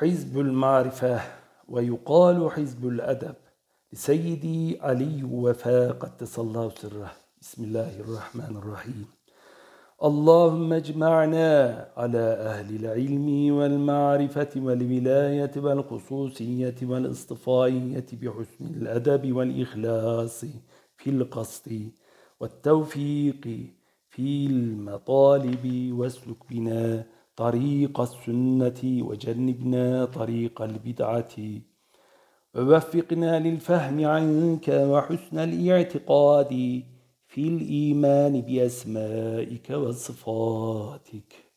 حزب المعرفة ويقال حزب الأدب لسيدي علي وفاء قدس الله سره بسم الله الرحمن الرحيم. اللهم اجمعنا على أهل العلم والمعرفة والولاية والخصوصية والاصطفائية بحسن الأدب والإخلاص في القصد والتوفيق في المطالب واسلك بنا. طريق السنة وجنبنا طريق البدعة. ووفقنا للفهم عنك وحسن الاعتقاد في الإيمان بأسمائك وصفاتك.